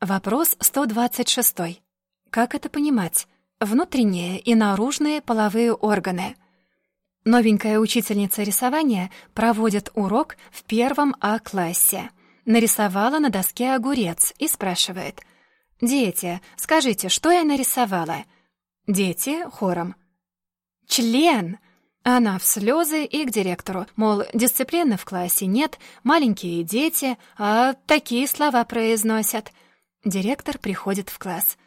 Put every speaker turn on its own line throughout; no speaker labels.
Вопрос 126. Как это понимать? Внутренние и наружные половые органы. Новенькая учительница рисования проводит урок в первом А-классе. Нарисовала на доске огурец и спрашивает. «Дети, скажите, что я нарисовала?» Дети хором. «Член!» Она в слезы и к директору, мол, дисциплины в классе нет, маленькие дети, а такие слова произносят. Директор приходит в класс.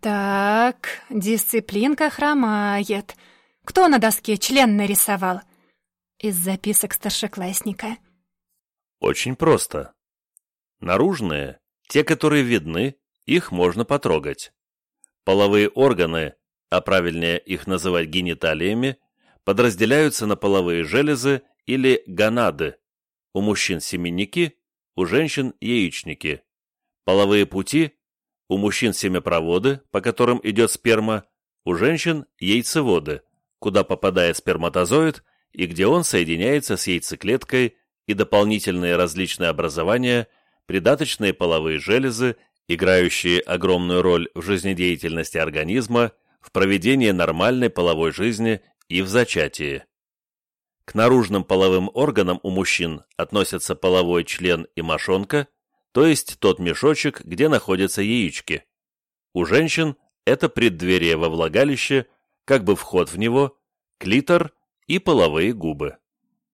«Так, дисциплинка хромает. Кто на доске член нарисовал?» Из записок старшеклассника.
Очень просто. Наружные, те, которые видны, их можно потрогать. Половые органы, а правильнее их называть гениталиями, подразделяются на половые железы или гонады. У мужчин семенники, у женщин яичники. Половые пути у мужчин семяпроводы, по которым идет сперма, у женщин яйцеводы, куда попадает сперматозоид и где он соединяется с яйцеклеткой и дополнительные различные образования, придаточные половые железы, играющие огромную роль в жизнедеятельности организма, в проведении нормальной половой жизни и в зачатии. К наружным половым органам у мужчин относятся половой член и мошонка, то есть тот мешочек, где находятся яички. У женщин это преддверие во влагалище, как бы вход в него, клитор и половые губы.